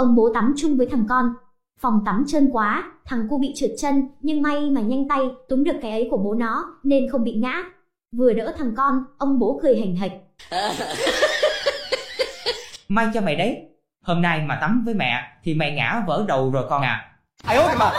ông bố tắm chung với thằng con. Phòng tắm trơn quá, thằng cu bị trượt chân, nhưng may mà nhanh tay, túm được cái ấy của bố nó, nên không bị ngã. Vừa đỡ thằng con, ông bố cười hành hạch. May cho mày đấy. Hôm nay mà tắm với mẹ thì mày ngã vỡ đầu rồi con à. ai ôi mà